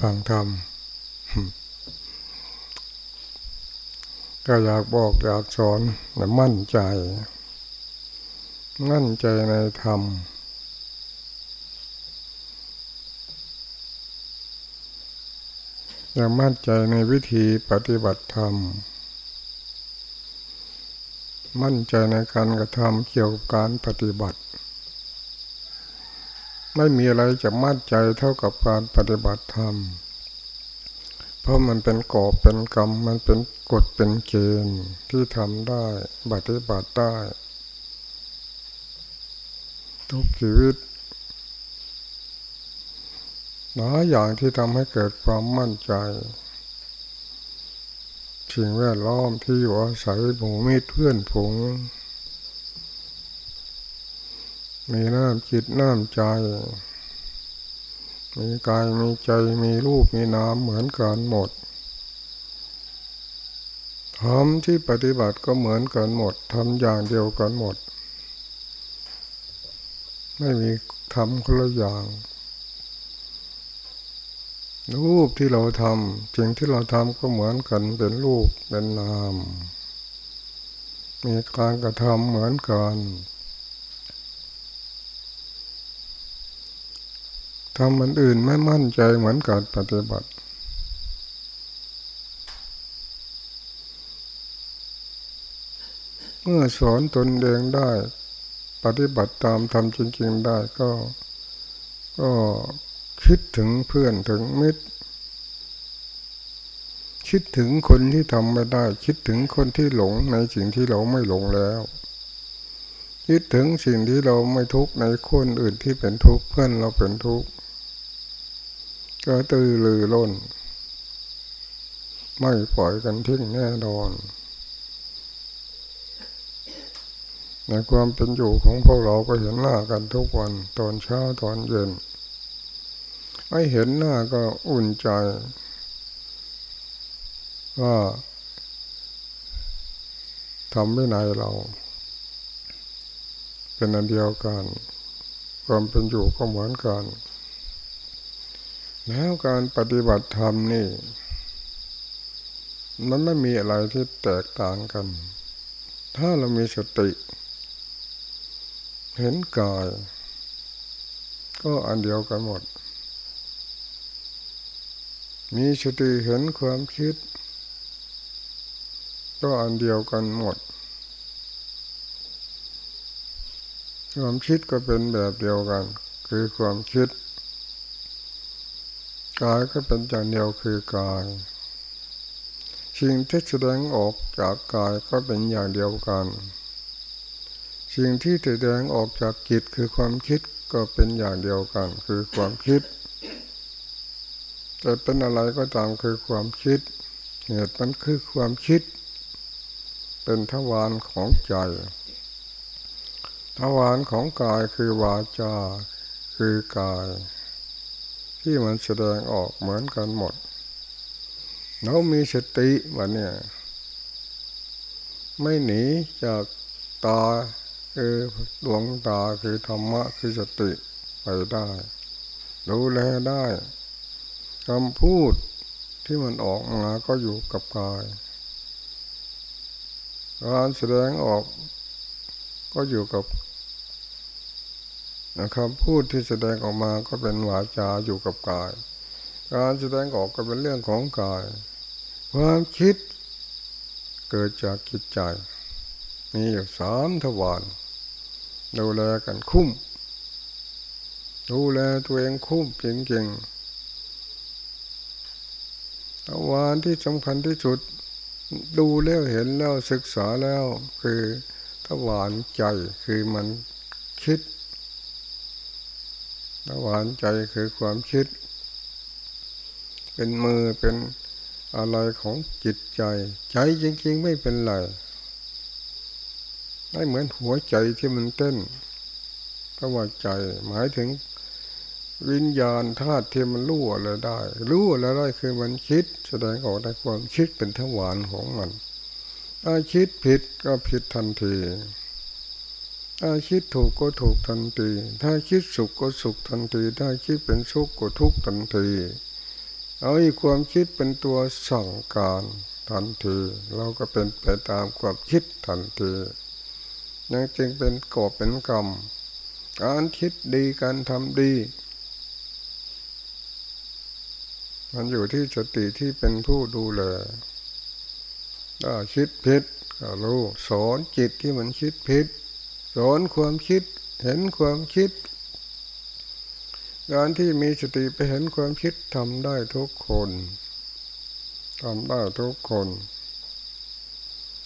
ฟังธรรมก็อยากบอกอยากสอนแต่มั่นใจ มั่นใจในธรรม อย่ามั่นใจในวิธีปฏิบัติธรรม มั่นใจในการกระทำเกี่ยวกับการปฏิบัติ ไม่มีอะไรจะมั่นใจเท่ากับการปฏิบัติธรรม เพราะมันเป็นกอบเป็นกรรม มันเป็นกฎเป็นเกณฑ์ที่ทำได้ปฏิบัติได้ ทุกชีวิตหลายอย่างที่ทำให้เกิดความมั่นใจสิ่งแวดล้อมที่อยู่อาศัยหมู่มิตรเพื่อนผง มีน้ำจิตน้ำใจ มีกายมีใจมีรูปมีนามเหมือนกันหมดทำที่ปฏิบัติก็เหมือนกันหมดทำอย่างเดียวกันหมด ไม่มีทำคนละอย่าง รูปที่เราทำสิ่งที่เราทำก็เหมือนกันเป็นรูปเป็นนาม มีการกระทำเหมือนกัน ทำมันอื่นไม่มั่นใจเหมือนการปฏิบัติ เมื่อสอนตนเองได้ ปฏิบัติตามทำจริง ๆได้ก็ ก็คิดถึงเพื่อนถึงมิตร คิดถึงคนที่ทำไม่ได้ คิดถึงคนที่หลงในสิ่งที่เราไม่หลงแล้วคิดถึงสิ่งที่เราไม่ทุกข์ในคนอื่นที่เป็นทุกข์เพื่อนเราเป็นทุกข์ ก็ตือลือล้น ไม่ปล่อยกันทิ้งแน่นอน ในความเป็นอยู่ของพวกเราก็เห็นหน้ากันทุกวันตอนเช้าตอนเย็น ไม่เห็นหน้าก็อุ่นใจว่าทำไม่ไหนเรา เป็นอันเดียวกัน ความเป็นอยู่ก็เหมือนกัน แล้วการปฏิบัติธรรมนี่ มันไม่มีอะไรที่แตกต่างกัน ถ้าเรามีสติ เห็นกาย ก็อันเดียวกันหมด มีสติเห็นความคิด ก็อันเดียวกันหมด ความคิดก็เป็นแบบเดียวกัน คือความคิด กายก็เป็นอย่างเดียวคือกายสิ่งที่แสดงออกจากกายก็เป็นอย่างเดียวกัน สิ่งที่แสดงออกจากจิตคือความคิดก็เป็นอย่างเดียวกัน คือความคิดแต่เป็นอะไรก็ตามคือความคิด เหตุมันคือความคิด เป็นทวารของใจ ทวารของกายคือวาจาคือกาย ที่มันแสดงออกเหมือนกันหมด เรามีสติวันเนี่ย ไม่หนีจากตาคือดวงตาคือธรรมะคือสติไปได้ ดูแลได้คำพูดที่มันออกมาก็อยู่กับกาย การแสดงออกก็อยู่กับ นะครับพูดที่แสดงออกมาก็เป็นวาจาอยู่กับกาย การแสดงออกก็เป็นเรื่องของกาย ความคิดเกิดจากจิตใจ มีอยู่สามทวารดูแลกันคุ้ม ดูแลตัวเองคุ้มจริงๆทวารที่สำคัญที่สุด ดูแล้วเห็นแล้วศึกษาแล้วคือทวารใจคือมันคิด ระหวานใจคือความคิด เป็นมือเป็นอะไรของจิตใจ ใจจริง ๆ ไม่เป็นไรไม่เหมือนหัวใจที่มันเต้นก็ว่าใจหมายถึงวิญญาณธาตุที่มันรู้อะไรได้รู้อะไรได้คือมันคิด แสดงออกในความคิดเป็นทวารของมัน ถ้าคิดผิดก็ผิดทันที ถ้าคิดถูกก็ถูกทันที ถ้าคิดสุขก็สุขทันที ถ้าคิดเป็นสุกข์ก็ทุกข์ทันที เอาอีความคิดเป็นตัวสั่งการทันที เราก็เป็นไปตามความคิดทันทีนั่นจึงเป็นกอบเป็นกรรม การคิดดีการทำดี มันอยู่ที่สติที่เป็นผู้ดูแลถ้าคิดผิดก็รู้สอนจิตที่มันคิดผิด สอนความคิดเห็นความคิด การที่มีสติไปเห็นความคิดทำได้ทุกคนทำได้ทุกคน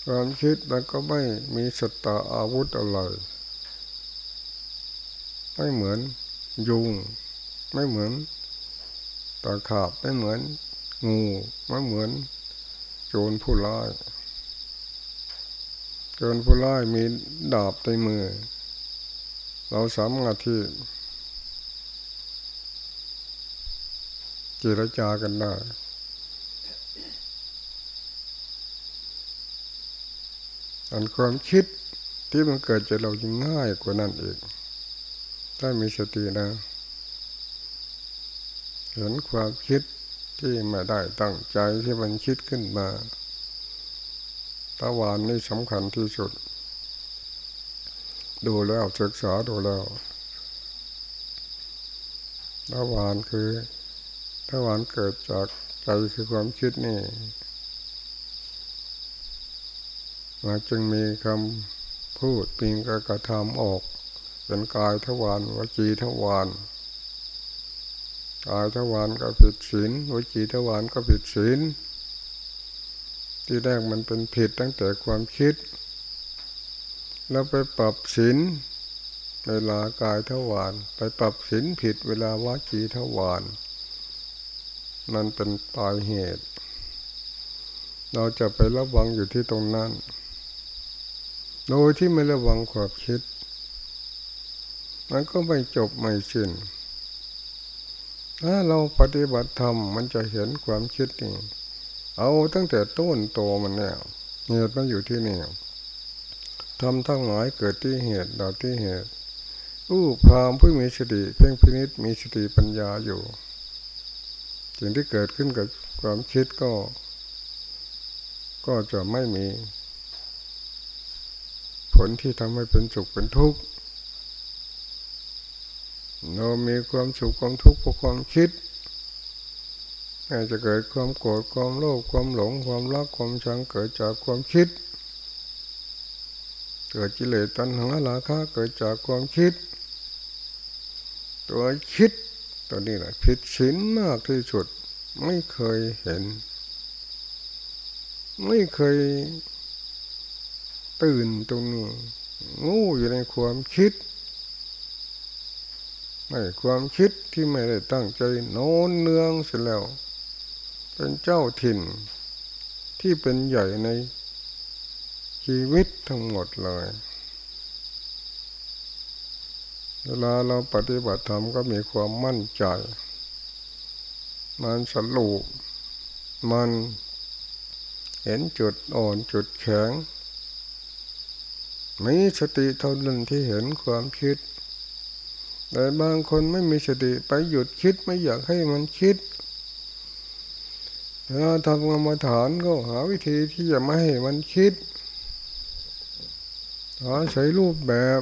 ความคิดมันก็ไม่มีสตาอาวุธอะไรไม่เหมือนยุง ไม่เหมือนตาขาบไม่เหมือนงูไม่เหมือนโจรผู้ร้าย จรผู้ร้ายมีดาบในมือ เราสามารถที่เจรจากันได้อันความคิดที่มันเกิดจากเรายิ่งง่ายกว่านั้นอีก ถ้ามีสตินะ เห็นความคิดที่ไม่ได้ตั้งใจที่มันคิดขึ้นมา ตะวันนี่สำคัญที่สุด ดูแล้วศึกษาดูแล้วตะวันคือถ้าวันเกิดจากใจคือความคิดนี่มาจึงมีคำพูดปีงกระทำออก เป็นกายทวารวจีทวารกายทวารก็ผิดศีลวจีทวารก็ผิดศีล ที่แรกมันเป็นผิดตั้งแต่ความคิด แล้วไปปรับศีลเวลากายทวารไปปรับศีลผิดเวลาวจีทวารมันเป็นปลายเหตุ เราจะไประวังอยู่ที่ตรงนั้น โดยที่ไม่ระวังความคิด มันก็ไม่จบไม่สิ้นถ้าเราปฏิบัติธรรมมันจะเห็นความคิดนี่ เอาตั้งแต่ต้นโตมันเนี่ยเหตุมันอยู่ที่นี่ทำทั้งหลายเกิดที่เหตุดับที่เหตุอู้พรามผู้มีสติเพ่งพินิษมีสติปัญญาอยู่สิ่งที่เกิดขึ้นกับความคิดก็ ก็จะไม่มี ผลที่ทำให้เป็นสุขเป็นทุกข์เรามีความสุขความทุกข์เพราะความคิด อาจจะเกิดความโกรธความโลภความหลง ความรักความชังเกิดจากความคิด เกิดจิเลตัณหาราคะเกิดจากความคิด ตัวคิดตัวนี้แหละผิดศีลมากที่สุด ไม่เคยเห็น ไม่เคยตื่นตรงนี้งูอยู่ในความคิดไม่ความคิดที่ไม่ได้ตั้งใจโน้นเนืองเสร็จแล้ว เป็นเจ้าถิ่น ที่เป็นใหญ่ในชีวิตทั้งหมดเลย เวลาเราปฏิบัติธรรมก็มีความมั่นใจ มันสรุปมันเห็นจุดอ่อนจุดแข็งมีสติเท่านั้นที่เห็นความคิด แต่บางคนไม่มีสติไปหยุดคิดไม่อยากให้มันคิด เราทำกรรมฐานก็หาวิธีที่จะไม่ให้มันคิดหาใช้รูปแบบ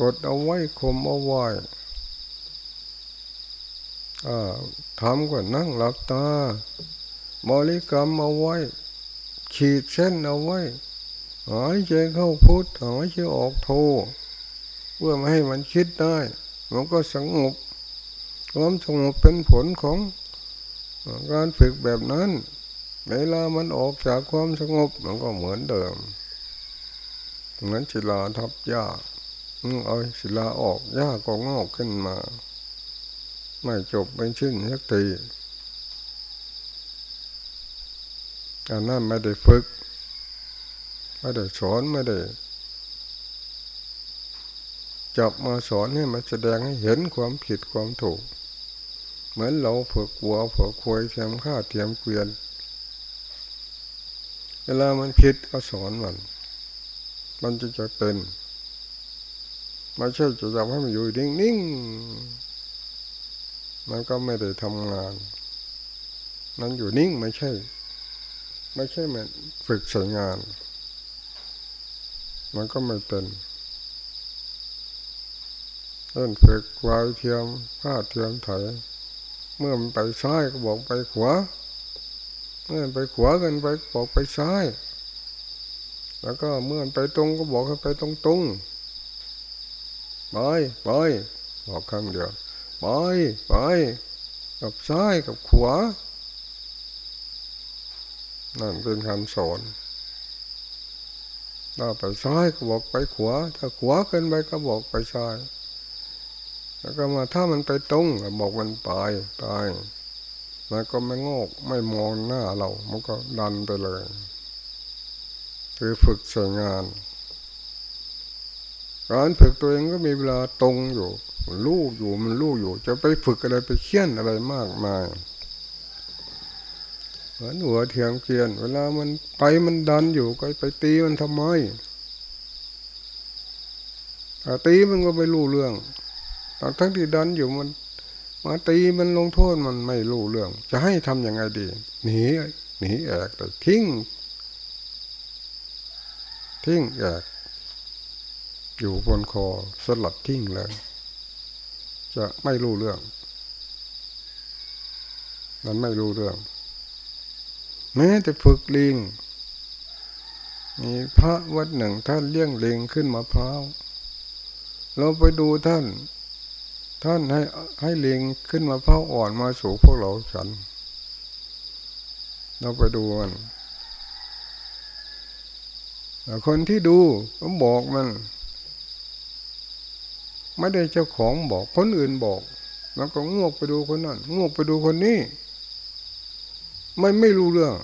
กดเอาไว้คมเอาไว้ทำก็นั่งหลับตา บริกรรมเอาไว้ ขีดเส้นเอาไว้หายใจเข้าพุทหายใจออกโท เพื่อไม่ให้มันคิดได้ มันก็สงบความสงบเป็นผลของ การฝึกแบบนั้น เวลามันออกจากความสงบมันก็เหมือนเดิมเหมือนจิลาทับยาเอาศิลาออกหญ้าก็งอกขึ้นมา ไม่จบไม่ชิ้นสักทีอันนั้นไม่ได้ฝึก ไม่ได้สอนไม่ได้จับมาสอนให้มาแสดงให้เห็นความผิดความถูก มือนเราฝึกวัวฝึกควายเทียมข้าเทียมเกวียน เวลามันผิดก็สอนมัน มันจะจะเป็นไม่ใช่จะทำให้มันอยู่นิ่งมันก็ไม่ได้ทำงาน มันอยู่นิ่งไม่ใช่ ไม่ใช่มือนฝึกใช้งาน มันก็ไม่เป็นเล่นฝึกวายเทียมผ้าเทียมไถ เมื่อมันไปซ้ายก็บอกไปขวาเมื่อไปขวากันไปบอกไปซ้าย แล้วก็เมื่อไปตรงก็บอกให้ไปตรงตรงไปไปบอกคำเดียวไปไปกับซ้ายกับขวานั่นเป็นคำสอนถ้าไปซ้ายก็บอกไปขวา ถ้าขวาเกินไปก็บอกไปซ้าย แล้วก็มาถ้ามันไปตรงบอกมันไปไปมันก็ไม่งอกไม่มองหน้าเรา มันก็ดันไปเลย คือฝึกใช้งานการฝึกตัวเองก็มีเวลาตรงอยู่ลูกอยู่มันลูกอยู่ จะไปฝึกอะไรไปเคี่ยนอะไรมากมายเหมือนหัวเทียมเกียน เวลามันไปมันดันอยู่ก็ไปตีมันทำไมตีมันก็ไม่รู้เรื่อง ทั้งที่ดันอยู่มันมาตีมันลงโทษมันไม่รู้เรื่อง จะให้ทำยังไงดี หนีหนีแอกแต่ทิ้ง ทิ้งแอกอยู่บนคอสลัดทิ้งเลย จะไม่รู้เรื่อง มันไม่รู้เรื่อง แม้แต่ฝึกลิงมีพระวัดหนึ่งท่านเลี้ยงลิงขึ้นมาพร้าวเราไปดูท่าน ท่านให้ให้เลียงขึ้นมาเพ้าอ่อนมาสู่พวกเราฉัน เราไปดูมันคนที่ดูก็บอกมัน ไม่ได้เจ้าของบอกคนอื่นบอก แล้วก็งวกไปดูคนนั้นงวกไปดูคนนี้ไม่ไม่รู้เรื่อง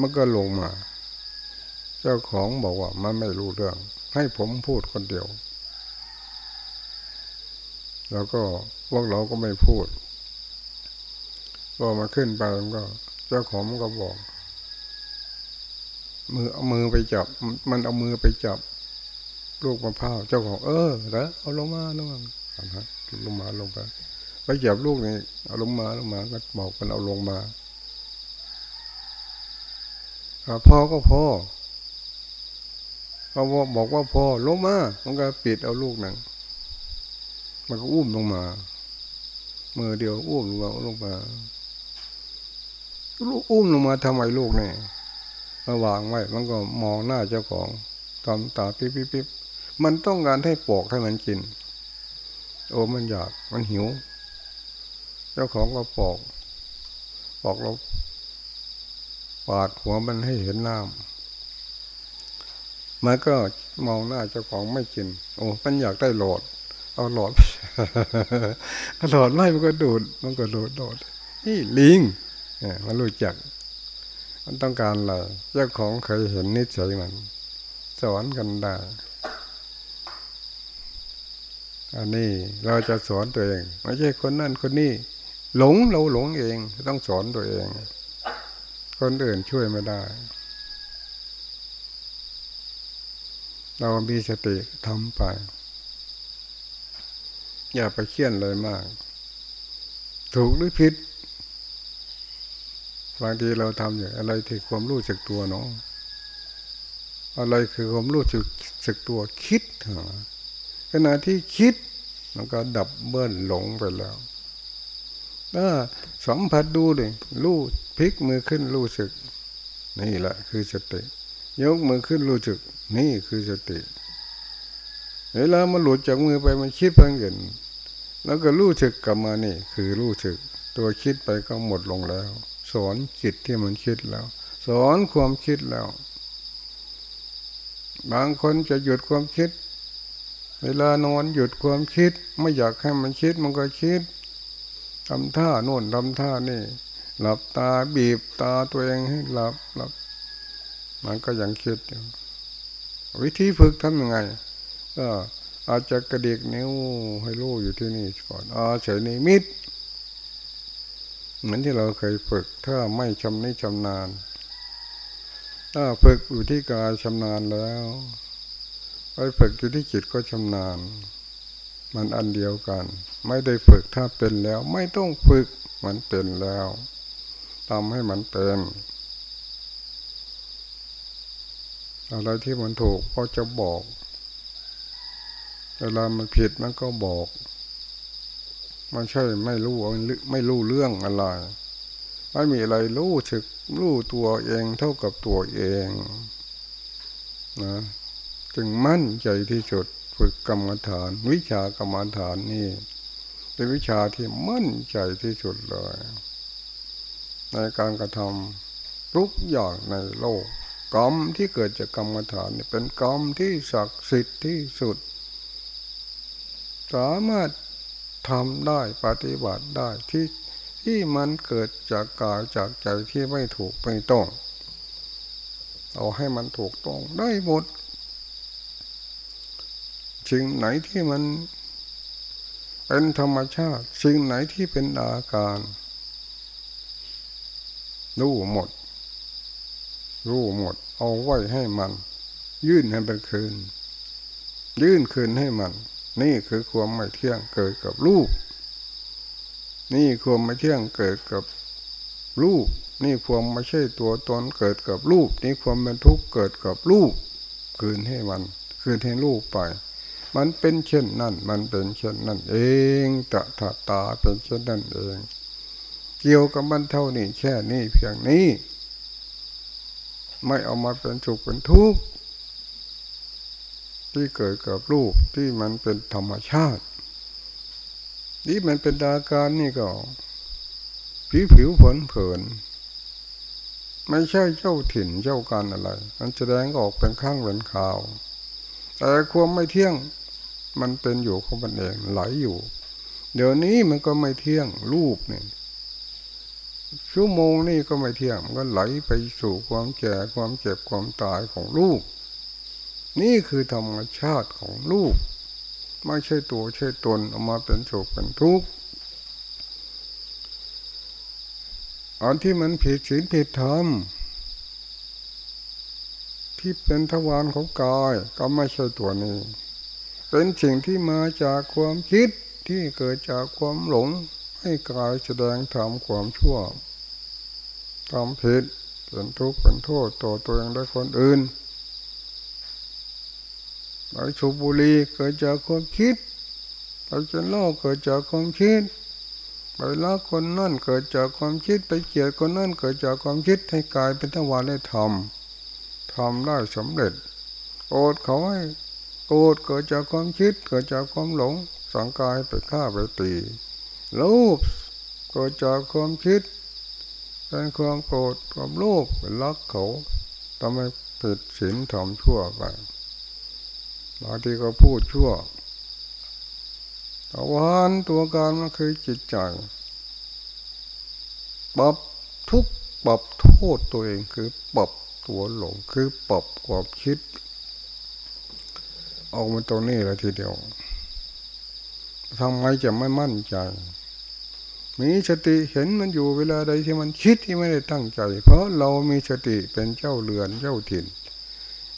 มันก็ลงมา เจ้าของบอกว่ามันไม่รู้เรื่อง ให้ผมพูดคนเดียว แล้วก็พวกเราก็ไม่พูดพอมาขึ้นไปมันก็ เจ้าของมันก็บอก มือเอามือไปจับ มันเอามือไปจับ ลูกมะพร้าวเจ้าของ เออแล้วเอาลงมาลงมาลงมาลงไปไปจับลูกนี่เอาลงมาลงมาก็บอกมันเอาลงมาพ่อก็พ่อเขาบอกว่าพ่อลงมามันก็ปิดเอาลูกหนัง มันก็อุ้มลงมามือเดียวอุ้มลงมาลงมาลูกอุ้มลงมาทำไมลูกเนี่ยมาวางไว้มันก็มองหน้าเจ้าของทำตาปิ๊บปิ๊บปิ๊บมันต้องการให้ปอกให้มันกิน โอ้มันอยากมันหิว เจ้าของก็ปอกปอกเราปาดหัวมันให้เห็นน้ำมันก็มองหน้าเจ้าของไม่กิน โอ้มันอยากได้หลอด เอาหลอด หลอดไล่มันก็ดูด มันก็ดูดโดดนี่ลิงมันรู้จัก มันต้องการอะไรเจ้าของเคยเห็นนิสัยมัน สอนกันได้อันนี้เราจะสอนตัวเองไม่ใช่คนนั่นคนนี้หลงเราหลงเองต้องสอนตัวเอง คนอื่นช่วยไม่ได้ เรามีสติทำไป อย่าไปเคี่ยนเลยมาก ถูกหรือผิดบางทีเราทำอย่างอะไรที่ความรู้สึกตัวเนาะอะไรคือความรู้สึกสึกตัวคิดขณะที่คิดมันก็ดับเบิ้ลหลงไปแล้วถ้าสัมผัสดูเลยรู้พลิกมือขึ้นรู้สึก นี่แหละคือสติ ยกมือขึ้นรู้สึก นี่คือสติ เวลามันหลุดจากมือไปมันคิดเพิ่งเห็นแล้วก็รู้สึกกลับมานี่ คือรู้สึก ตัวคิดไปก็หมดลงแล้ว สอนจิตที่มันคิดแล้ว สอนความคิดแล้ว บางคนจะหยุดความคิด เวลานอนหยุดความคิด ไม่อยากให้มันคิดมันก็คิดทำท่าโน่นทำท่านี่ หลับตาบีบตาตัวเองให้หลับหลับ มันก็ยังคิดอยู่วิธีฝึกทำยังไง ก็อาจจะกระเดกนิ้วให้รู้อยู่ที่นี่ก่อนอาเฉยนิมิต เหมือนที่เราเคยฝึก ถ้าไม่ชำนิชำนาญ ถ้าฝึกอยู่ที่กายชำนาญแล้วไปฝึกอยู่ที่จิตก็ชำนาญ มันอันเดียวกัน ไม่ได้ฝึกถ้าเป็นแล้ว ไม่ต้องฝึกมันเป็นแล้วทำให้มันเป็นอะไรที่มันถูกก็จะบอก เวลามันผิดมันก็บอก มันใช่ไม่รู้ไม่รู้เรื่องอะไร ไม่มีอะไรรู้สึกรู้ตัวเองเท่ากับตัวเองนะจึงมั่นใจที่สุดฝึกกรรมฐาน วิชากรรมฐานนี่เป็นวิชาที่มั่นใจที่สุดเลย ในการกระทำทุกอย่างในโลกกรรมที่เกิดจากกรรมฐานนี่เป็นกรรมที่ศักดิ์สิทธิ์ที่สุด สามารถทำได้ปฏิบัติได้ที่ที่มันเกิดจากกายจากใจที่ไม่ถูกไม่ต้อง เอาให้มันถูกต้องได้หมดสิ่งไหนที่มันเป็นธรรมชาติ สิ่งไหนที่เป็นอาการรู้หมด รู้หมด เอาไว้ให้มัน ยื่นให้เป็นคืน ยื่นคืนให้มัน นี่คือความไม่เที่ยงเกิดกับรูป นี่ความไม่เที่ยงเกิดกับรูป นี่ความไม่ใช่ตัวตนเกิดกับรูป นี่ความเป็นทุกข์เกิดกับรูป คืนให้มัน คืนให้รูปไป มันเป็นเช่นนั้น มันเป็นเช่นนั้น เองตะถาตาเป็นเช่นนั้นเอง เกี่ยวกับมันเท่านี้แค่นี้เพียงนี้ ไม่เอามาเป็นสุขเป็นทุกข์ ที่เกิดกับรูปที่มันเป็นธรรมชาติ นี่มันเป็นอาการนี่ก็ผิวผิวผลเผินไม่ใช่เจ้าถิ่นเจ้าการอะไร มันแสดงออกเป็นข้างเป็นข่าว แต่ความไม่เที่ยงมันเป็นอยู่ของมันเองไหลอยู่ เดี๋ยวนี้มันก็ไม่เที่ยงรูปนี่ชั่วโมงนี่ก็ไม่เที่ยงมันก็ไหลไปสู่ความแก่ความเจ็บความตายของลูก นี่คือธรรมชาติของลูก ไม่ใช่ตัวใช่ตนออกมาเป็นโศกเป็นทุกข์อันที่มันผิดศีลผิดธรรมที่เป็นทวารของกายก็ไม่ใช่ตัวนี้ เป็นสิ่งที่มาจากความคิดที่เกิดจากความหลง ให้กายแสดงทำความชั่วทำผิดเป็นทุกข์เป็นโทษต่อตัวเองและคนอื่น ไปสูบบุรีเกิดจากความคิดไปจะเล่าเกิดจากความคิดไปละคนนั่นเกิดจากความคิดไปเกลียดคนนั่นเกิดจากความคิดให้กายเป็นทวารได้ทำทำได้สำเร็จโกรธเขาให้โกรธเกิดจากความคิดเกิดจากความหลง สังกายไปฆ่าไปตีรูปเกิดจากความคิดเป็นความโกรธความโลภเป็นรักเขาทำให้ผิดศีลทำชั่วไป บางทีก็พูดชั่วตะวันตัวการมันคือจิตใจปรับทุกปรับโทษตัวเองคือปรับตัวหลงคือปรับความคิด ออกมาตรงนี้เลยทีเดียวทำไมจะไม่มั่นใจ มีสติเห็นมันอยู่เวลาใดที่มันคิดที่ไม่ได้ตั้งใจ เพราะเรามีสติเป็นเจ้าเรือนเจ้าถิ่น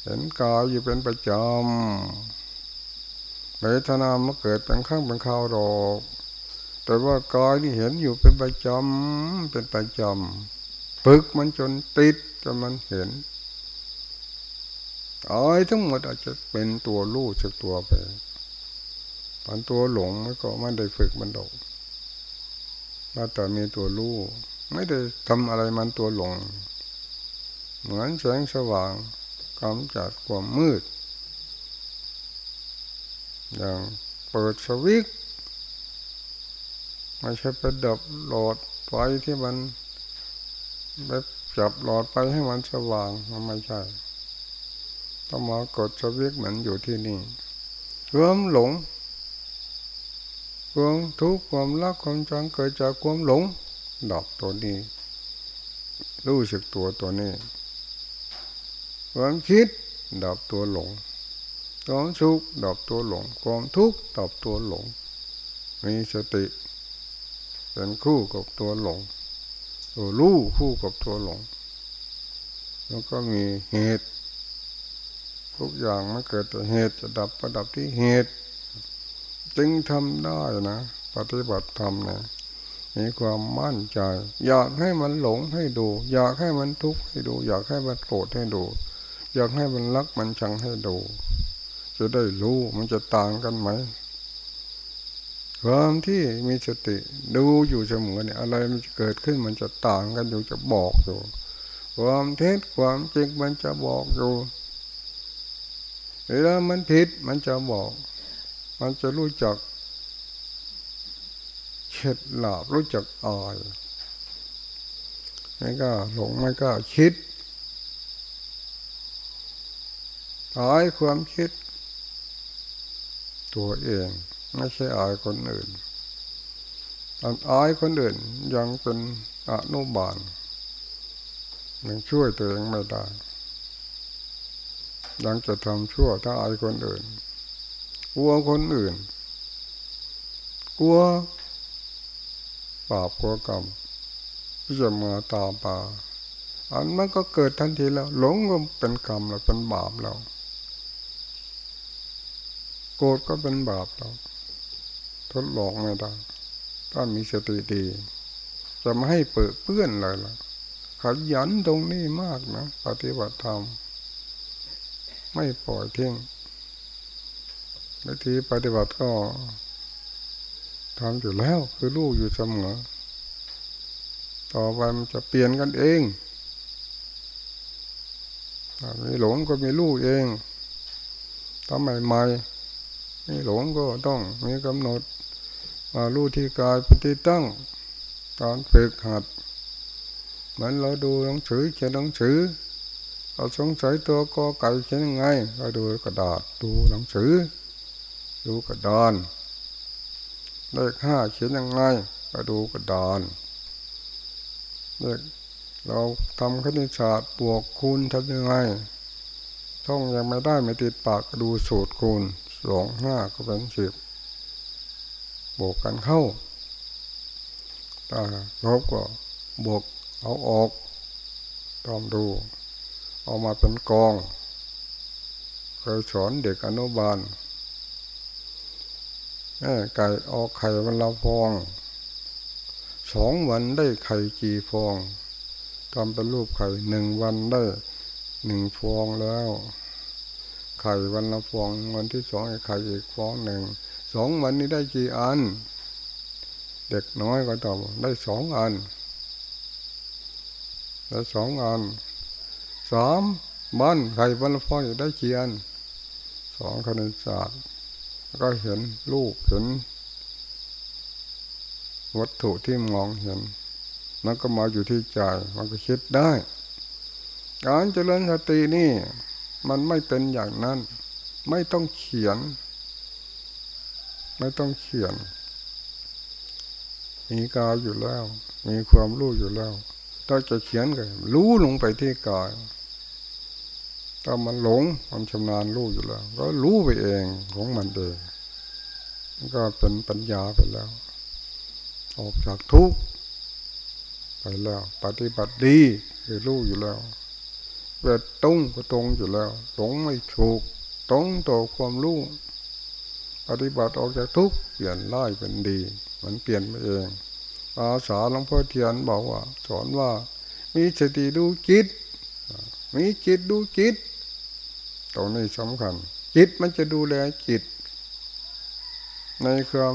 เห็นกายอยู่เป็นประจำเวทนามาเกิดเป็นข้างเป็นข่าวดอก แต่ว่ากายที่เห็นอยู่เป็นประจำเป็นประจำฝึกมันจนติดจนมันเห็นอายทั้งหมดอาจจะเป็นตัวรู้จากตัวไปตอนตัวหลงมันก็ไม่ได้ฝึกมันดอกว่าแต่มีตัวรู้ไม่ได้ทำอะไรมันตัวหลง เหมือนแสงสว่าง กำจัดความมืด อย่างเปิดสวิตไม่ใช่ไปดับหลอดไฟที่มันแบบจับหลอดไปให้มันสว่างมันไม่ใช่ต้องมากดสวิตเหมือนอยู่ที่นี่ความหลงความทุกข์ความรักความจังเกิดจากความหลงดอกตัวนี้ รู้สึกตัวตัวนี้ ความคิดดับตัวหลงความสุขดับตัวหลง ความทุกข์ดับตัวหลง มีสติเป็นคู่กับตัวหลงตัวรู้คู่กับตัวหลง แล้วก็มีเหตุ ทุกอย่างมันเกิดแต่เหตุจะดับประดับที่เหตุ จึงทำได้นะ ปฏิบัติธรรมนะมีความมั่นใจ อยากให้มันหลงให้ดู อยากให้มันทุกข์ให้ดู อยากให้มันโกรธให้ดู อยากให้มันรักมันชังให้ดูจะได้รู้มันจะต่างกันไหมความที่มีสติดูอยู่เสมอเนี่ยอะไรมันจะเกิดขึ้นมันจะต่างกันอยู่จะบอกอยู่ความเท็จความจริงมันจะบอกอยู่เวลามันผิดมันจะบอก มันจะรู้จักเข็ดหลาบรู้จักอายไม่ก็หลงไม่ก็คิด อายความคิด ตัวเองไม่ใช่อายคนอื่นอันอายคนอื่นยังเป็นอนุบาลยังช่วยตัวเองไม่ได้ยังจะทำชั่วถ้าอายคนอื่น กลัวคนอื่น กลัวบาปกลัวกรรมที่จะมาตามปาอันมันก็เกิดทันทีแล้ว หลงก็เป็นกรรมแล้วเป็นบาปแล้ว โกรธก็เป็นบาปแล้วทดลองไม่ได้ถ้ามีสติดี จะไม่ให้เปื้อเปื้อนเลยล่ะขยันตรงนี้มากนะปฏิบัติธรรมไม่ปล่อยทิ้งวิธีปฏิบัติก็ทำอยู่แล้ว คือรู้อยู่เสมอ ต่อไปมันจะเปลี่ยนกันเองมีหลงก็มีรู้เองทำใหม่ๆมี หลงก็ต้องมีกำหนดมารู้ที่กายปฏิตั้งตอนฝึกหัด เหมือนเราดูหนังสือเขียนหนังสือเราสงสัยตัวกอไก่เขียนยังไงเราดูกระดาษดูหนังสือ ดูกระดานเลขห้าเขียนยังไงก็ดูกระดานเลขเราทำคณิตศาสตร์บวกคูณทำยังไงท่องยังไม่ได้ไม่ติดปากดูสูตรคูณ สองห้าก็เป็นสิบบวกกันเข้าตาลบก็บวกเอาออกตอมดู เอามาเป็นกองเคยสอนเด็กอนุบาลแม่ไก่ออกไข่วันละฟอง สองวันได้ไข่กี่ฟองทำเป็นรูปไข่หนึ่งวันได้หนึ่งฟองแล้ว ไข่วันละฟองวันที่สองไข่อีกฟองหนึ่งสองวันนี้ได้กี่อัน เด็กน้อยก็ตอบได้สองอันได้สองอันสามบ้านไข่วันละฟองได้กี่อันสองคณิตศาสตร์ก็เห็นลูกเห็น วัตถุที่มองเห็นมันก็มาอยู่ที่ใจมันก็คิดได้ การเจริญสตินี่ มันไม่เป็นอย่างนั้น ไม่ต้องเขียน ไม่ต้องเขียน มีกายอยู่แล้ว มีความรู้อยู่แล้ว ถ้าจะเขียนก็รู้ลงไปที่กายถ้ามันหลงมันชำนาญรู้อยู่แล้ว ก็รู้ไปเองของมันเองก็เป็นปัญญาไปแล้ว ออกจากทุกข์ไปแล้ว ปฏิบัติดีคือรู้อยู่แล้ว เวทตรงก็ตรงอยู่แล้วหลงไม่ถูกตรงต่อความรู้ปฏิบัติออกจากทุกข์เปลี่ยนร้ายเป็นดี มันเปลี่ยนไปเองอาสาหลวงพ่อเทียนบอกว่า สอนว่า มีสติดูจิต มีจิตดูจิต ตรงนี้สำคัญ จิตมันจะดูแลจิต ในความ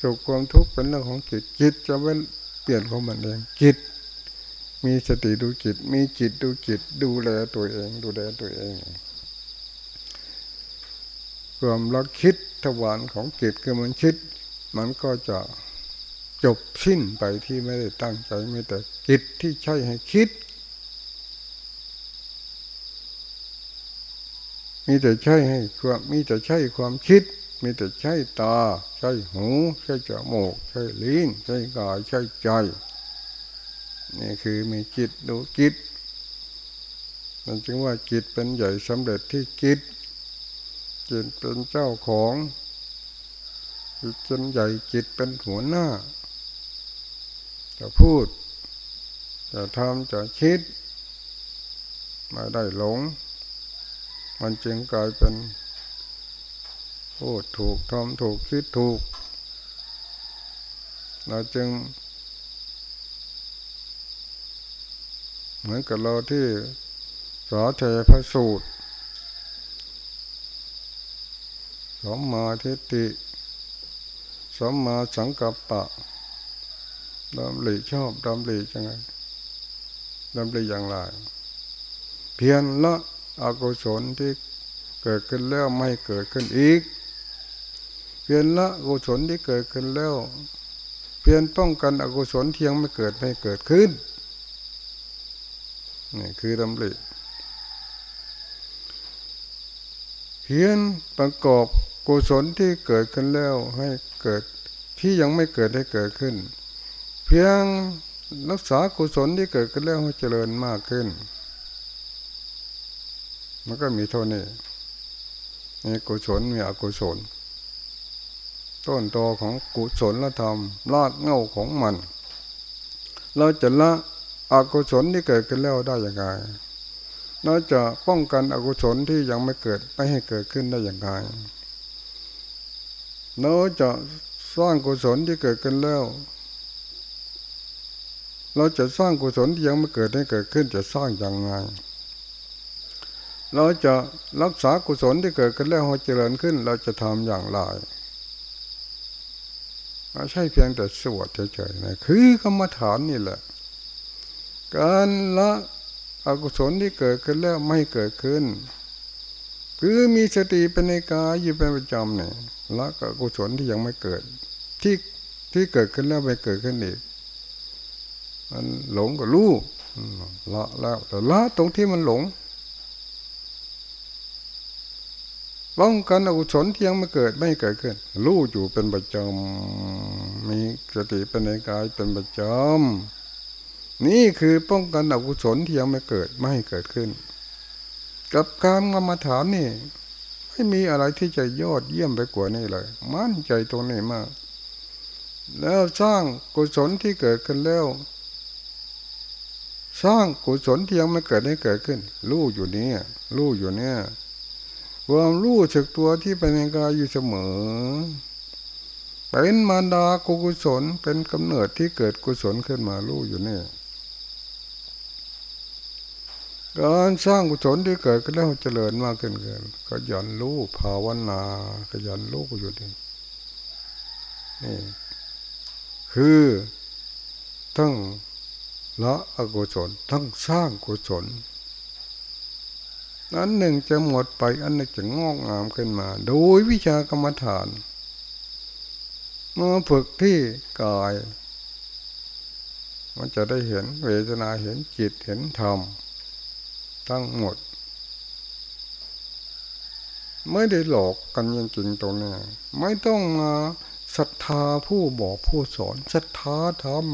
สุขความทุกข์เป็นเรื่องของจิตจิตจะเป็นเปลี่ยนของมันเองจิต มีสติดูจิต มีจิตดูจิต ดูแลตัวเอง ดูแลตัวเองความรักคิดทวารของจิตคือมันคิด มันก็จะจบสิ้นไปที่ไม่ได้ตั้งใจไม่แต่จิตที่ใช่ให้คิด มีแต่ใช่ให้ความมีแต่ใช่ความคิด มีแต่ใช่ตา ใช่หู ใช่จมูก ใช่ลิ้น ใช่กาย ใช่ใจ นี่คือมีจิตดูจิต มันจึงว่าจิตเป็นใหญ่สำเร็จที่จิตจิตเป็นเจ้าของจิตเป็นใหญ่จิตเป็นหัวหน้า จะพูด จะทำจะคิดม่ได้หลง มันจึงกลายเป็นพูดถูกทำถูกคิดถูกเราจึง เหมือนกับเราที่สาธยพระสูตรสมมาทิฏฐิสมมาสังกัปปะดำริชอบดำริจังไงดำริอย่างไร เพียรละอกุศลที่เกิดขึ้นแล้วไม่เกิดขึ้นอีก เพียรละอกุศลที่เกิดขึ้นแล้ว เพียรป้องกันอกุศลเที่ยงไม่เกิดไม่เกิดขึ้น นี่คือดำริเพียรประกอบกุศลที่เกิดขึ้นแล้วให้เกิดที่ยังไม่เกิดให้เกิดขึ้น เพียงรักษากุศลที่เกิดขึ้นแล้วให้เจริญมากขึ้น มันก็มีเท่านี้มีกุศลมีอกุศล ต้นตอของกุศลธรรมลาดเง่าของมัน เราจะละ อกุศลที่เกิดขึ้นแล้วได้อย่างไรเราจะป้องกันอกุศลที่ยังไม่เกิดไม่ให้เกิดขึ้นได้อย่างไรเราจะสร้างกุศลที่เกิดขึ้นแล้ว เราจะสร้างกุศลที่ยังไม่เกิดให้เกิดขึ้นจะสร้างอย่างไรเราจะรักษากุศลที่เกิดขึ้นแล้วให้เจริญขึ้น เราจะทำอย่างไรไม่ใช่เพียงแต่สวดเฉยๆนะคือกรรมฐานนี่แหละ การละอกุศลที่เกิดขึ้นแล้วไม่เกิดขึ้น คือมีสติเป็นในกายอยู่เป็นประจำเนี่ยละกุศลที่ยังไม่เกิด ที่ที่เกิดขึ้นแล้วไม่เกิดขึ้นอีกมันหลงก็รู้ละแล้วแต่ละตรงที่มันหลงป้องกันอกุศลที่ยังไม่เกิดไม่เกิดขึ้นรู้อยู่เป็นประจำมีสติเป็นในกายเป็นประจำ นี่คือป้องกันอกุศลที่ยังไม่เกิดไม่เกิดขึ้น กับการกรรมฐานนี่ ไม่มีอะไรที่จะยอดเยี่ยมไปกว่านี้เลย มั่นใจตรงนี้มาก แล้วสร้างกุศลที่เกิดขึ้นแล้ว สร้างกุศลที่ยังไม่เกิดให้เกิดขึ้น รู้อยู่นี่รู้อยู่เนี่ยความรู้สึกตัวที่เป็นกายอยู่เสมอ เป็นมารดากุศลเป็นกำเนิดที่เกิดกุศลขึ้นมารู้อยู่เนี่ การสร้างกุศลที่เกิดขึ้นแล้วเจริญมากขึ้นเกินก็ยันรู้ภาวนาก็ยันรู้อยู่นี่นี่คือทั้งละอกุศลทั้งสร้างกุศลอันหนึ่งจะหมดไปอันหนึ่งจะงอกงามขึ้นมา โดยวิชากรรมฐานมาฝึกที่กาย มันจะได้เห็นเวทนาเห็นจิตเห็นธรรม ทั้งหมด ไม่ได้หลอกกันจริงๆตรงนี้ไม่ต้องมาศรัทธาผู้บอกผู้สอนศรัทธาธรรม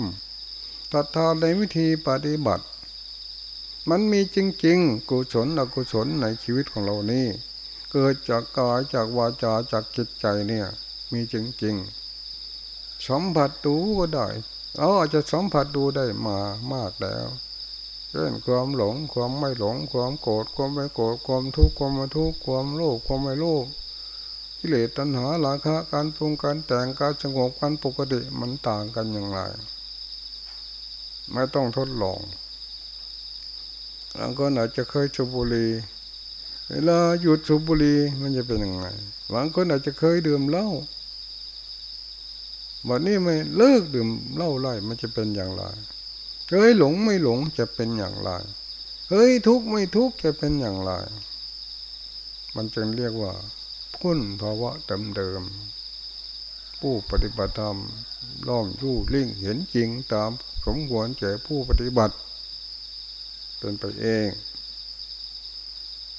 ศรัทธาในวิธีปฏิบัติ มันมีจริงๆ กุศลอกุศลในชีวิตของเรานี่ เกิดจากกายจากวาจาจากจิตใจเนี่ย มีจริงๆสัมผัสดูก็ได้เราอาจจะสัมผัสดูได้มามากแล้ว เช่นความหลงความไม่หลง ความโกรธความไม่โกรธความทุกข์ความไม่ทุกข์ความโลภความไม่โลภกิเลสตัณหาราคะการปรุงการแต่งการสงบการปกติมันต่างกันอย่างไร ไม่ต้องทดลองบางคนอาจจะเคยสูบบุหรี่เวลาหยุดสูบบุหรี่มันจะเป็นยังไงบางคนอาจจะเคยดื่มเหล้าวันนี้ไม่เลิกดื่มเหล้าไล่มันจะเป็นอย่างไร เคยหลงไม่หลงจะเป็นอย่างไร เฮ้ยทุกข์ไม่ทุกข์จะเป็นอย่างไร มันจึงเรียกว่า พุ่นภาวะเดิมเดิมผู้ปฏิบัติธรรมล่องยู่ลิ่งเห็นจริงตามสมควรแก่ผู้ปฏิบัติ เป็นไปเอง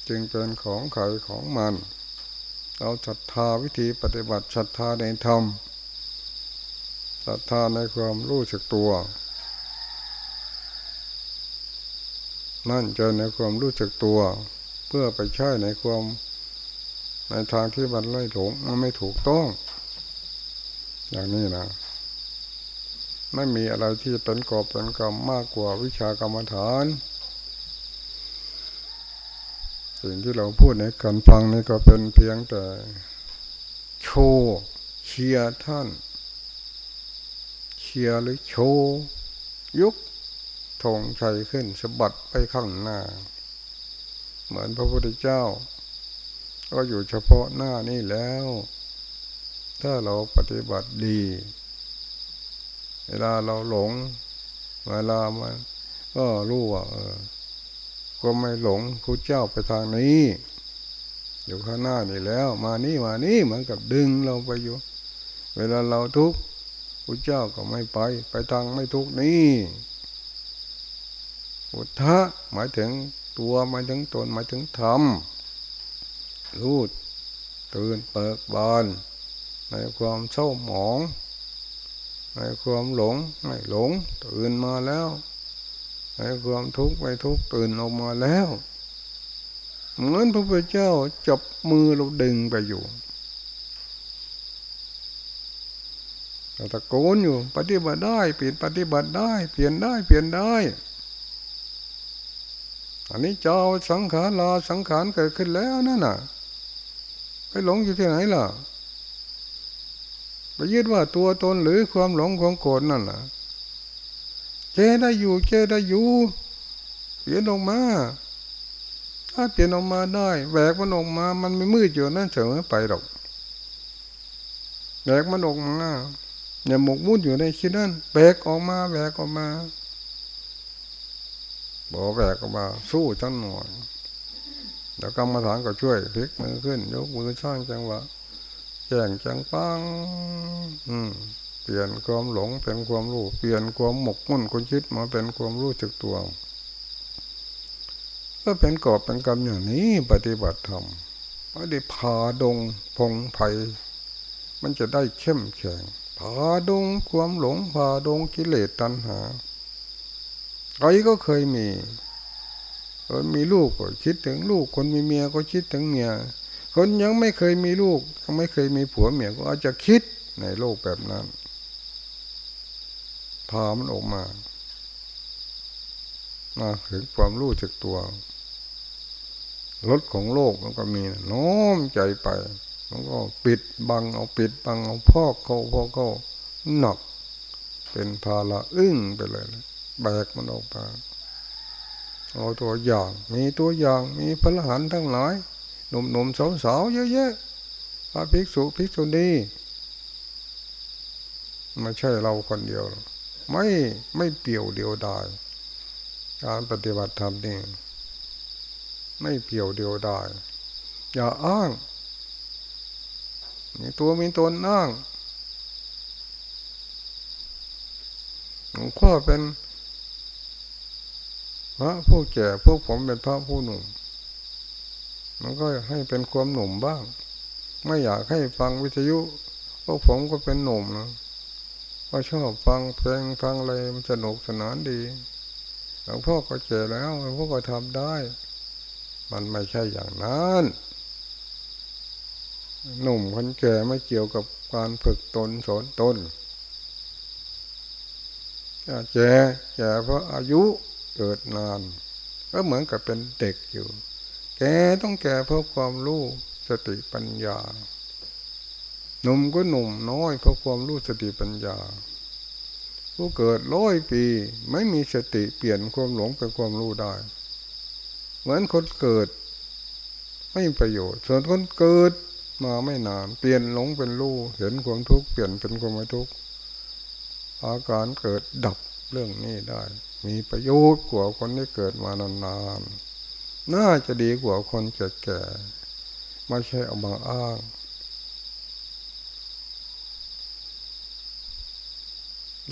จึงเป็นของใครของมันเราศรัทธาวิธีปฏิบัติศรัทธาในธรรมศรัทธาในความรู้สึกตัว มั่นใจในความรู้สึกตัว เพื่อไปใช้ในความในทางที่มันไล่หลงมันไม่ถูกต้อง อย่างนี้นะ ไม่มีอะไรที่เป็นกอบเป็นกรรมมากกว่าวิชากรรมฐาน สิ่งที่เราพูดในการฟังนี่ก็เป็นเพียงแต่ โชว์เชียร์ท่าน เชียร์หรือโชว์ยุก ธงชัยขึ้นสะบัดไปข้างหน้า เหมือนพระพุทธเจ้า ก็อยู่เฉพาะหน้านี่แล้ว ถ้าเราปฏิบัติดี เวลาเราหลง เวลามันก็รู้ว่าเออ ก็ไม่หลงพระเจ้าไปทางนี้ อยู่ข้างหน้านี่แล้ว มานี่มานี่เหมือนกับดึงเราไปอยู่ เวลาเราทุกข์พระเจ้าก็ไม่ไป ไปทางไม่ทุกข์นี่ พุทธะหมายถึงตัวหมายถึงตนหมายถึงธรรมรู้ตื่นเปิกบานในความเศร้าหมอง ในความหลงไม่หลง ตื่นมาแล้ว ในความทุกข์ไม่ทุกข์ตื่นออกมาแล้ว เหมือนพระพุทธเจ้าจับมือเราดึงไปอยู่ตะโกนอยู่ ปฏิบัติได้เปลี่ยนปฏิบัติได้ เปลี่ยนได้เปลี่ยนได้ อันนี้เจ้าสังขารลาสังขารเกิดขึ้นแล้วนั่นน่ะ ไปหลงอยู่ที่ไหนล่ะ ไปยึดว่าตัวตนหรือความหลงของโกรธนั่นน่ะเจได้อยู่เจได้อยู่เปลี่ยนออกมา ถ้าเปลี่ยนออกมาได้แบกมันออกมา มันไม่มืดอยู่นั่นเฉยไปหรอกแบกมันออกมาอย่าหมกมุ่นอยู่ในคิดนั่นแบกออกมาแบกออกมา บอกแบกออกมาสู้จังหน่อย แล้วกรรมฐานก็ช่วยพลิกมือขึ้น ยกมือสร้างจังหวะแจ้งจังปัง อืม เปลี่ยนความหลงเป็นความรู้ เปลี่ยนความหมกมุ่นคนคิดมาเป็นความรู้จักตัว ก็เป็นกอบเป็นกรรมอย่างนี้ ปฏิบัติธรรมไม่ได้พาดงพงไผ่มันจะได้เข้มแข็งพาดงความหลงพาดงกิเลสตัณหา ใครก็เคยมีคนมีลูกก็คิดถึงลูก คนมีเมียก็คิดถึงเมีย คนยังไม่เคยมีลูก ยังไม่เคยมีผัวเมียก็อาจจะคิดในโลกแบบนั้นพามันออกมามาถึงความรู้จักตัวรถของโลกมันก็มีน้อมใจไป มันก็ปิดบังเอาปิดบังเอาพอกเขาพอกเขาหนัก เป็นภาระอึ้งไปเลยนะ แบกมันออกมาเอาตัวอย่าง มีตัวอย่าง มีพระหันทั้งหลาย หนุ่มหนุ่มสาวสาวเยอะแยะพระภิกษุภิกษุณีไม่ใช่เราคนเดียว ไม่ไม่เปี่ยวเดียวดายการปฏิบัติธรรมนี่ไม่เปี่ยวเดียวดายอย่าอ้างมีตัวมีตนอ้างหลวงพ่อเป็น พระผู้แก่พวกผมเป็นพระผู้หนุ่ม มันก็ให้เป็นความหนุ่มบ้าง ไม่อยากให้ฟังวิทยุ พวกผมก็เป็นหนุ่มนะก็ชอบฟังเพลงฟังอะไรมันสนุกสนานดีหลวงพ่อก็เจอแล้วหลวงพ่อก็ทำได้ มันไม่ใช่อย่างนั้น หนุ่มคนแก่ไม่เกี่ยวกับการฝึกตนสอนตนแก่แก่เพราะอายุ เกิดนาน ก็เหมือนกับเป็นเด็กอยู่ แกต้องแก่เพราะความรู้สติปัญญา หนุ่มก็หนุ่มน้อยเพราะความรู้สติปัญญา ผู้เกิดร้อยปีไม่มีสติเปลี่ยนความหลงเป็นความรู้ได้ เหมือนคนเกิด ไม่มีประโยชน์ ส่วนคนเกิดมาไม่นาน เปลี่ยนหลงเป็นรู้เห็นความทุกข์เปลี่ยนเป็นความไม่ทุกข์อาการเกิดดับเรื่องนี้ได้ มีประโยชน์กว่าคนที่เกิดมานานๆ น่าจะดีกว่าคนแก่ๆ ไม่ใช่เอามาอ้าง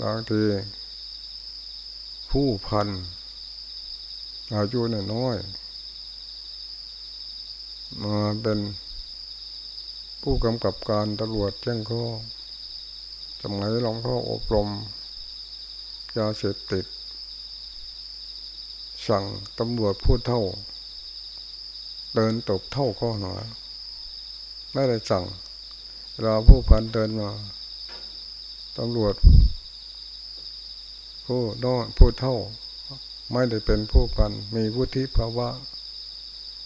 บางทีผู้พันอายุน้อยมาเป็นผู้กำกับการตำรวจแจ้งข้อสมัยหลวงพ่ออบรมยาเสพติด สั่งตำรวจพูดเท่า เดินตบเท่าข้อหนาไม่ได้สั่งเราผู้พันเดินมาตำรวจผู้น้อยผู้เท่า ไม่ได้เป็นผู้พัน มีวุฒิภาวะ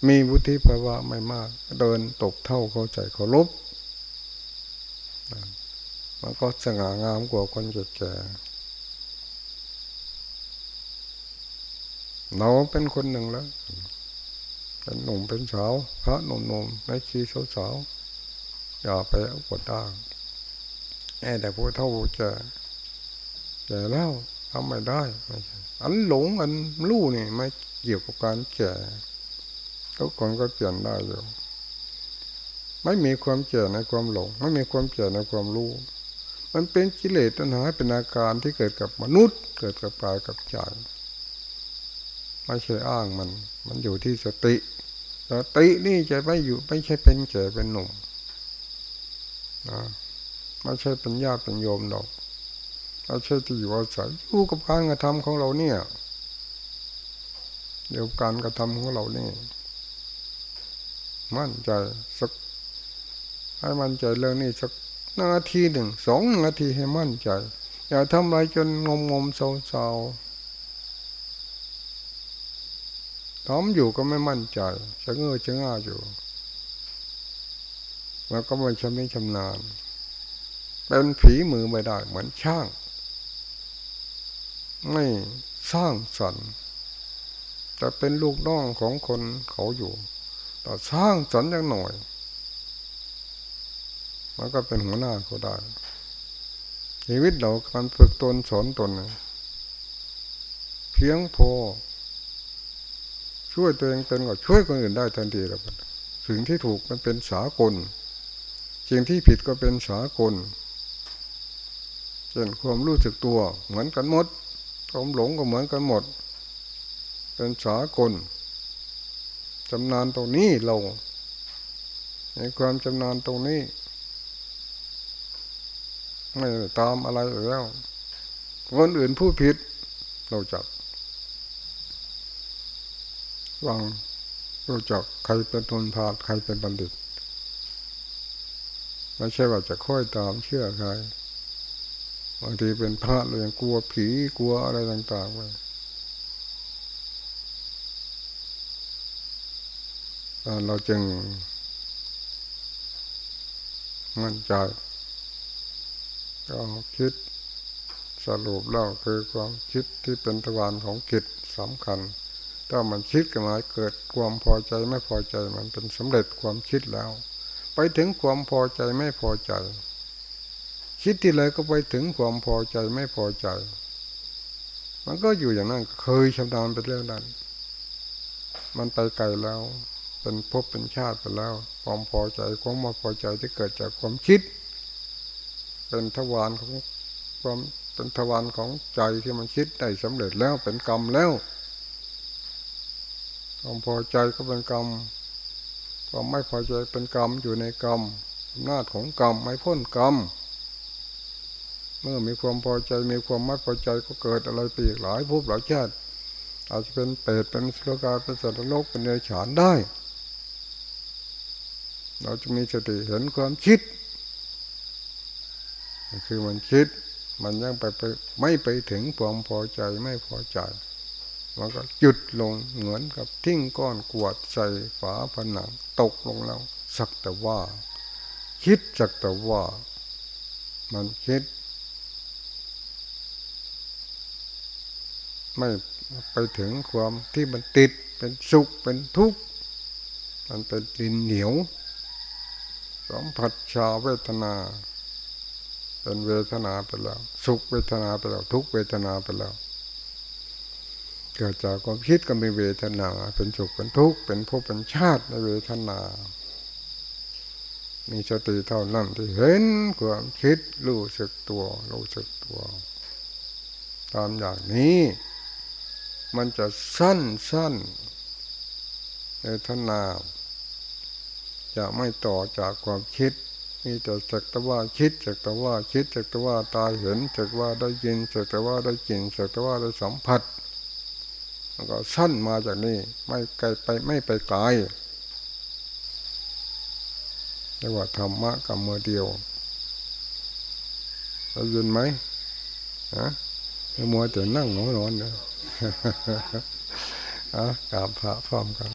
มีวุฒิภาวะไม่มาก เดินตกเท่าเข้าใจเคารพมันก็สง่างามกว่าคนแก่ เราเป็นคนหนึ่งแล้ว เป็นหนุ่มเป็นสาว พระหนุ่มหนุ่มไม่ชีสาวสาวอย่าไปอวดอ้างแต่ผู้เท่าจะแก่แล้วทำไม่ได้ไอันหลงอันรู้นี่ไม่เกี่ยวกับการแก่ทุกคนก็เปลี่ยนได้อยู่ ไม่มีความเก่ในความหลง ไม่มีความเก่ในความรู้ มันเป็นกิเลสตัณหาเป็นอาการที่เกิดกับมนุษย์ เกิดกับกายกับใจ ไม่ใช่อ้างมัน มันอยู่ที่สติ สตินี่จะไม่อยู่ไม่ใช่เป็นแก่เป็นหนุ่มนะไม่ใช่เป็นญาติเป็นโยมหรอกไม่ใช่ที่อยู่อาศัยอยู่กับการกระทำของเราเนี่ยเดี๋ยวการกระทำของเรานี่มั่นใจสักให้มั่นใจเรื่องนี้สักนาทีหนึ่งสองนาทีให้มั่นใจ อย่าทำอะไรจนงมงมเศร้าๆ ทำอยู่ก็ไม่มั่นใจชะเง้อชะง่าอยู่มันก็ไม่ชำนิชำนาญเป็นผีมือไม่ได้ เหมือนช่าง ไม่สร้างสรรค์แต่เป็นลูกน้องของคนเขาอยู่แต่สร้างสรรค์อย่างหน่อย มันก็เป็นหัวหน้าเขาได้ชีวิตเราการฝึกตนสอนตนเพียงพอ ช่วยตัวเองเป็นก็ช่วยคนอื่นได้ทันทีแล้วสิ่งที่ถูกมันเป็นสากลสิ่งที่ผิดก็เป็นสากลเช่นความรู้สึกตัวเหมือนกันหมดความหลงก็เหมือนกันหมด เป็นสากลจำนานตรงนี้เราในความจำนานตรงนี้ ไม่ตามอะไรแล้วคนอื่นผู้ผิดเราจัก วังรู้จักใครเป็นทุนทานใครเป็นบัณฑิตไม่ใช่ว่าจะค่อยตามเชื่อใครบางทีเป็นพระเรายังกลัวผีกลัวอะไรต่างๆไปเราจึง มั่นใจก็คิดสรุปแล้วคือความคิดที่เป็นตะวันของจิตสำคัญ ถ้ามันคิดกันมาเกิดความพอใจไม่พอใจมันเป็นสำเร็จความคิดแล้ว ไปถึงความพอใจไม่พอใจ คิดที่ไรก็ไปถึงความพอใจไม่พอใจ มันก็อยู่อย่างนั้นเคยชำนาญไปเรื่องนั้น มันไปไกลแล้ว เป็นภพเป็นชาติไปแล้ว ความพอใจความไม่พอใจที่เกิดจากความคิด เป็นทวารของความเป็นทวารของใจที่มันคิดได้สำเร็จแล้วเป็นกรรมแล้ว ความพอใจก็เป็นกรรม ความไม่พอใจเป็นกรรมอยู่ในกรรมหน้าของกรรมไม่พ้นกรรม เมื่อมีความพอใจมีความไม่พอใจก็เกิดอะไรไปอีกหลายภพหลายชาติอาจจะเป็นเปรตเป็นสุรกาเป็นสัตว์โลกเป็นเนรฉานได้ เราจะมีสติเห็นความคิดคือมันคิดมันยังไปไปไม่ไปถึงความพอใจไม่พอใจ มันก็หยุดลงเหมือนกับทิ้งก้อนกวดใส่ฝาผนังตกลงแล้ว สักแต่ว่า คิดสักแต่ว่า มันคิด ไม่ไปถึงความที่มันติดเป็นสุขเป็นทุกข์มันเป็นดินเหนียวสัมผัสชาเวทนา เป็นเวทนาไปแล้ว สุขเวทนาไปแล้ว ทุกเวทนาไปแล้ว เกิดจากความคิดก็มีเวทนา เป็นสุขเป็นทุกข์เป็นภพเป็นชาติในเวทนา มีสติเท่านั้นที่เห็นความคิดรู้สึกตัวรู้สึกตัว ตามอย่างนี้ มันจะสั้นสั้นเวทนา จะไม่ต่อจากความคิดมีแต่จักตว่าคิดจักตว่าคิดจักตว่าตาเห็นจักว่าได้ยินจักตว่าได้กินจักตว่าได้สัมผัส มันก็สั้นมาจากนี้ ไม่ไกลไปไม่ไปไกลเรียกว่าธรรมะกับมือเดียวได้ยินไหมฮะมัวแต่นั่งนอนนอนเนี่ยอะกราบพระพร้อมกัน